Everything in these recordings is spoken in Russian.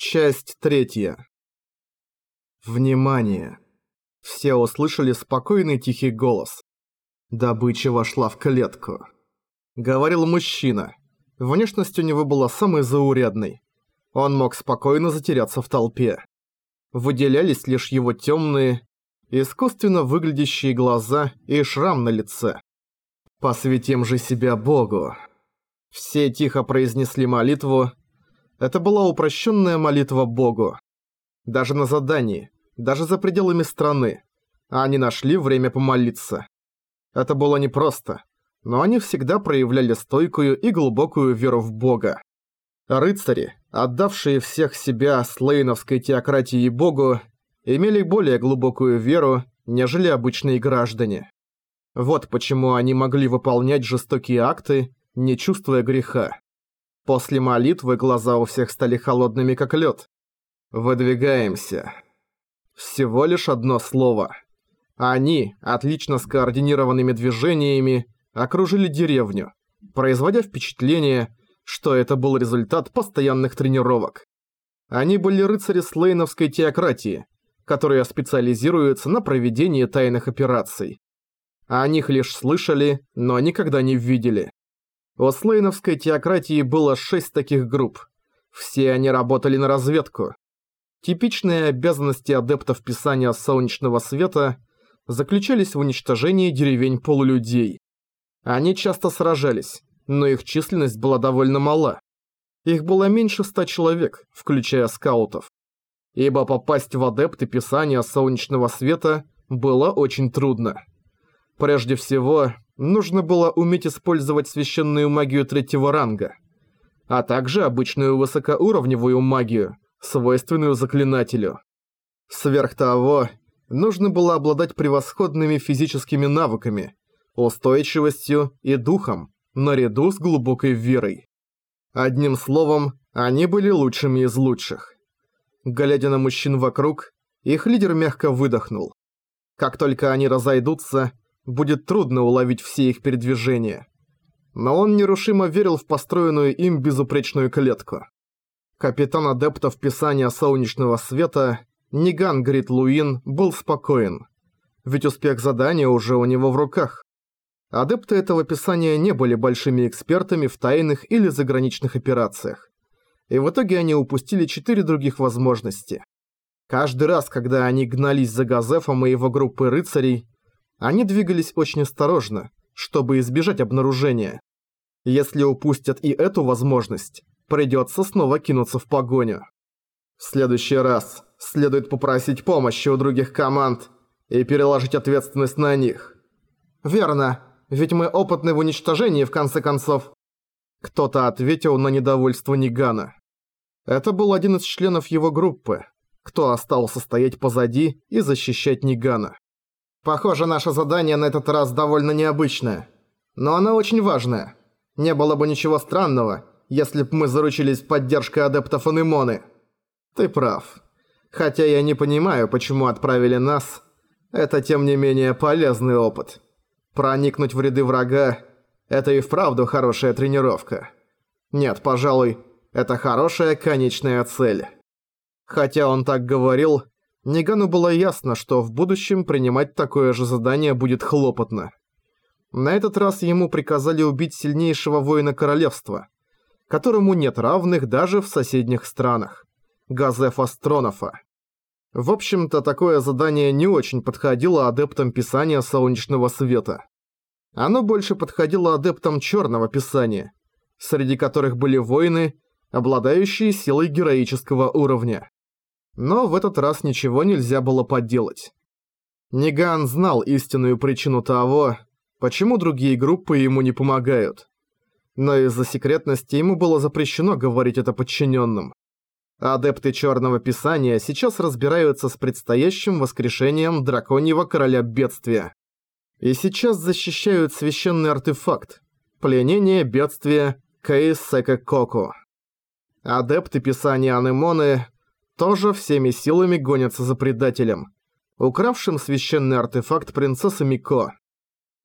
Часть третья. Внимание! Все услышали спокойный тихий голос. Добыча вошла в клетку. Говорил мужчина. Внешность у него была самой заурядной. Он мог спокойно затеряться в толпе. Выделялись лишь его темные, искусственно выглядящие глаза и шрам на лице. «Посвятим же себя Богу!» Все тихо произнесли молитву. Это была упрощенная молитва Богу. Даже на задании, даже за пределами страны. Они нашли время помолиться. Это было непросто, но они всегда проявляли стойкую и глубокую веру в Бога. Рыцари, отдавшие всех себя слейновской теократии Богу, имели более глубокую веру, нежели обычные граждане. Вот почему они могли выполнять жестокие акты, не чувствуя греха. После молитвы глаза у всех стали холодными, как лед. Выдвигаемся. Всего лишь одно слово. Они, отлично скоординированными движениями, окружили деревню, производя впечатление, что это был результат постоянных тренировок. Они были рыцари слейновской теократии, которые специализируются на проведении тайных операций. О них лишь слышали, но никогда не видели. У слейновской теократии было шесть таких групп. Все они работали на разведку. Типичные обязанности адептов писания солнечного света заключались в уничтожении деревень полулюдей. Они часто сражались, но их численность была довольно мала. Их было меньше ста человек, включая скаутов. Ибо попасть в адепты писания солнечного света было очень трудно. Прежде всего, нужно было уметь использовать священную магию третьего ранга, а также обычную высокоуровневую магию, свойственную заклинателю. Сверх того, нужно было обладать превосходными физическими навыками, устойчивостью и духом, наряду с глубокой верой. Одним словом, они были лучшими из лучших. Глядя на мужчин вокруг, их лидер мягко выдохнул. Как только они разойдутся, будет трудно уловить все их передвижения. Но он нерушимо верил в построенную им безупречную клетку. Капитан адептов Писания Солнечного Света Ниган Грит Луин был спокоен. Ведь успех задания уже у него в руках. Адепты этого Писания не были большими экспертами в тайных или заграничных операциях. И в итоге они упустили четыре других возможности. Каждый раз, когда они гнались за Газефом и его группой рыцарей, они двигались очень осторожно, чтобы избежать обнаружения. Если упустят и эту возможность, придется снова кинуться в погоню. В следующий раз следует попросить помощи у других команд и переложить ответственность на них. Верно, ведь мы опытны в уничтожении в конце концов. Кто-то ответил на недовольство Нигана. Это был один из членов его группы, кто остался стоять позади и защищать Нигана. Похоже, наше задание на этот раз довольно необычное. Но оно очень важное. Не было бы ничего странного, если бы мы заручились поддержкой адептов Анемоны. Ты прав. Хотя я не понимаю, почему отправили нас. Это тем не менее полезный опыт. Проникнуть в ряды врага – это и вправду хорошая тренировка. Нет, пожалуй, это хорошая конечная цель. Хотя он так говорил, Нигану было ясно, что в будущем принимать такое же задание будет хлопотно. На этот раз ему приказали убить сильнейшего воина королевства, которому нет равных даже в соседних странах – Газефа Стронофа. В общем-то, такое задание не очень подходило адептам писания солнечного света. Оно больше подходило адептам черного писания, среди которых были воины, обладающие силой героического уровня но в этот раз ничего нельзя было поделать. Ниган знал истинную причину того, почему другие группы ему не помогают. Но из-за секретности ему было запрещено говорить это подчиненным. Адепты Черного Писания сейчас разбираются с предстоящим воскрешением Драконьего Короля Бедствия. И сейчас защищают священный артефакт – пленение бедствия Кейсека Коку. Адепты Писания Анемоны тоже всеми силами гонятся за предателем, укравшим священный артефакт принцессы Мико.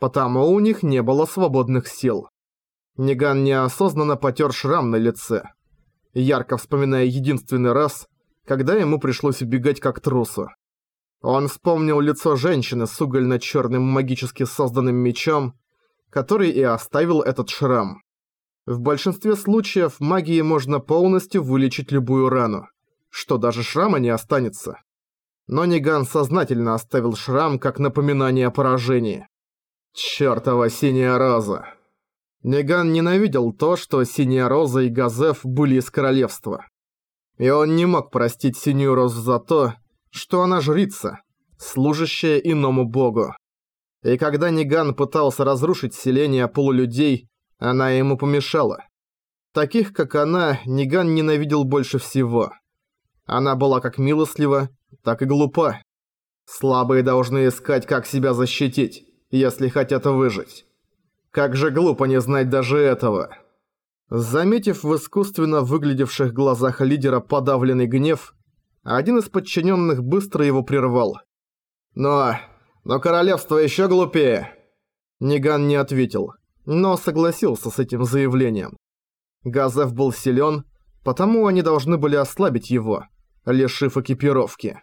Потому у них не было свободных сил. Ниган неосознанно потер шрам на лице. ярко вспоминая единственный раз, когда ему пришлось убегать как трусу. Он вспомнил лицо женщины с угольно-чёрным магически созданным мечом, который и оставил этот шрам. В большинстве случаев магией можно полностью вылечить любую рану, что даже шрама не останется. Но Ниган сознательно оставил шрам как напоминание о поражении. Чёртова синяя роза. Ниган ненавидел то, что синяя роза и Газеф были из королевства. И он не мог простить синюю розу за то, что она жрица, служащая иному богу. И когда Ниган пытался разрушить селение полулюдей, она ему помешала. Таких, как она, Ниган ненавидел больше всего. Она была как милостлива, так и глупа. Слабые должны искать, как себя защитить, если хотят выжить. Как же глупо не знать даже этого. Заметив в искусственно выглядевших глазах лидера подавленный гнев, один из подчиненных быстро его прервал. «Но... но королевство еще глупее!» Ниган не ответил, но согласился с этим заявлением. Газев был силен, потому они должны были ослабить его, лишив экипировки.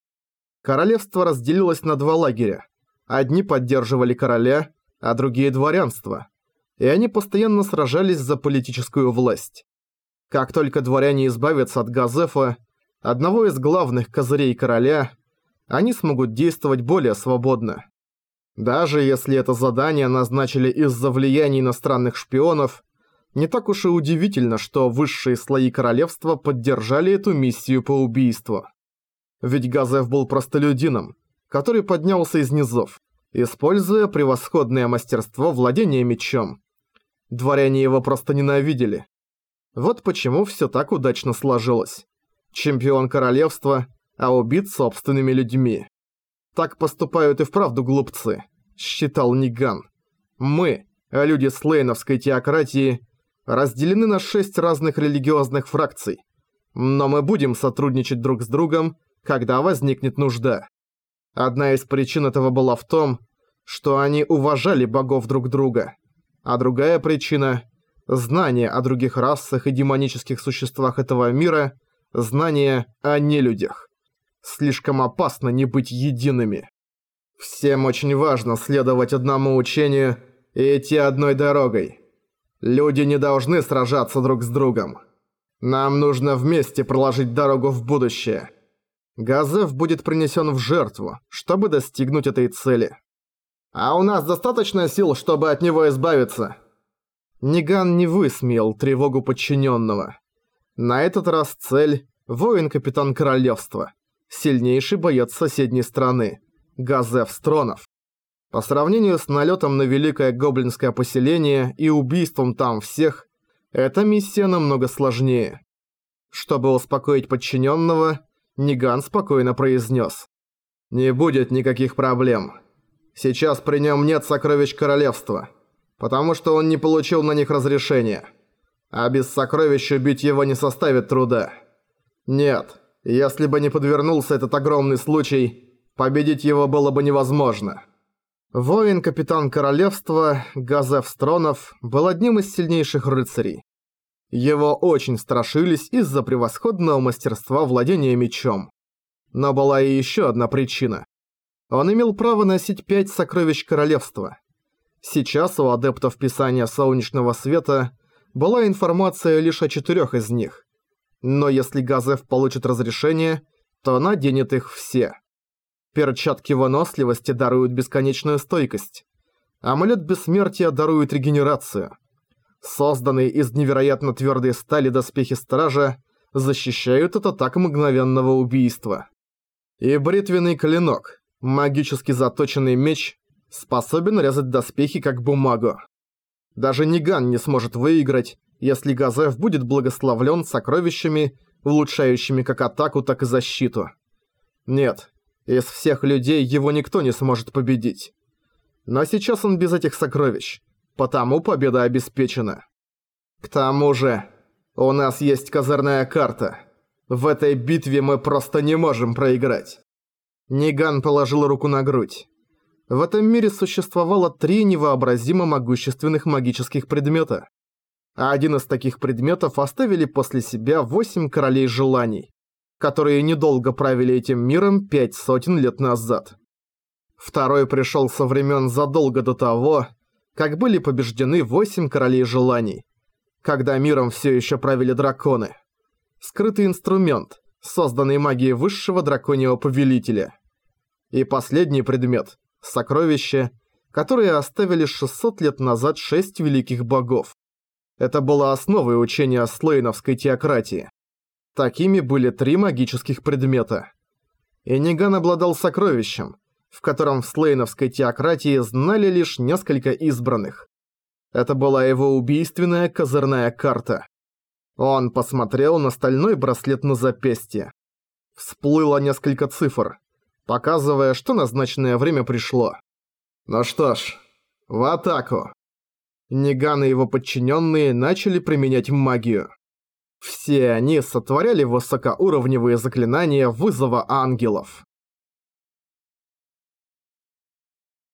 Королевство разделилось на два лагеря. Одни поддерживали короля, а другие – дворянство. И они постоянно сражались за политическую власть. Как только дворяне избавятся от Газефа, одного из главных козырей короля, они смогут действовать более свободно. Даже если это задание назначили из-за влияния иностранных шпионов, не так уж и удивительно, что высшие слои королевства поддержали эту миссию по убийству. Ведь Газев был простолюдином, который поднялся из низов, используя превосходное мастерство владения мечом. Дворяне его просто ненавидели. Вот почему все так удачно сложилось. Чемпион королевства, а убит собственными людьми. Так поступают и вправду глупцы, считал Ниган. Мы, люди слейновской теократии, разделены на шесть разных религиозных фракций. Но мы будем сотрудничать друг с другом когда возникнет нужда. Одна из причин этого была в том, что они уважали богов друг друга, а другая причина – знание о других расах и демонических существах этого мира, знание о нелюдях. Слишком опасно не быть едиными. Всем очень важно следовать одному учению и идти одной дорогой. Люди не должны сражаться друг с другом. Нам нужно вместе проложить дорогу в будущее – Газев будет принесен в жертву, чтобы достигнуть этой цели. А у нас достаточно сил, чтобы от него избавиться. Ниган не высмеял тревогу подчиненного. На этот раз цель – воин-капитан королевства, сильнейший боец соседней страны, Газев Стронов. По сравнению с налетом на великое гоблинское поселение и убийством там всех, эта миссия намного сложнее. Чтобы успокоить подчиненного, Ниган спокойно произнес. «Не будет никаких проблем. Сейчас при нем нет сокровищ королевства, потому что он не получил на них разрешения. А без сокровищ убить его не составит труда. Нет, если бы не подвернулся этот огромный случай, победить его было бы невозможно». Воин-капитан королевства Газеф Стронов был одним из сильнейших рыцарей. Его очень страшились из-за превосходного мастерства владения мечом. Но была и еще одна причина. Он имел право носить пять сокровищ королевства. Сейчас у адептов Писания Солнечного Света была информация лишь о четырех из них. Но если Газеф получит разрешение, то наденет их все. Перчатки выносливости даруют бесконечную стойкость. Амулет бессмертия дарует регенерацию. Созданные из невероятно твердой стали доспехи Стража защищают от атак мгновенного убийства. И бритвенный клинок, магически заточенный меч, способен резать доспехи как бумагу. Даже Ниган не сможет выиграть, если Газеф будет благословлен сокровищами, улучшающими как атаку, так и защиту. Нет, из всех людей его никто не сможет победить. Но сейчас он без этих сокровищ – потому победа обеспечена. К тому же, у нас есть козырная карта. В этой битве мы просто не можем проиграть. Ниган положил руку на грудь. В этом мире существовало три невообразимо могущественных магических предмета. А один из таких предметов оставили после себя восемь королей желаний, которые недолго правили этим миром пять сотен лет назад. Второй пришел со времен задолго до того, как были побеждены восемь королей желаний, когда миром все еще правили драконы. Скрытый инструмент, созданный магией высшего драконьего повелителя. И последний предмет – сокровище, которое оставили 600 лет назад шесть великих богов. Это было основой учения слейновской теократии. Такими были три магических предмета. Эниган обладал сокровищем, в котором в слейновской теократии знали лишь несколько избранных. Это была его убийственная козырная карта. Он посмотрел на стальной браслет на запястье. Всплыло несколько цифр, показывая, что назначенное время пришло. Ну что ж, в атаку. Ниган и его подчиненные начали применять магию. Все они сотворяли высокоуровневые заклинания вызова ангелов.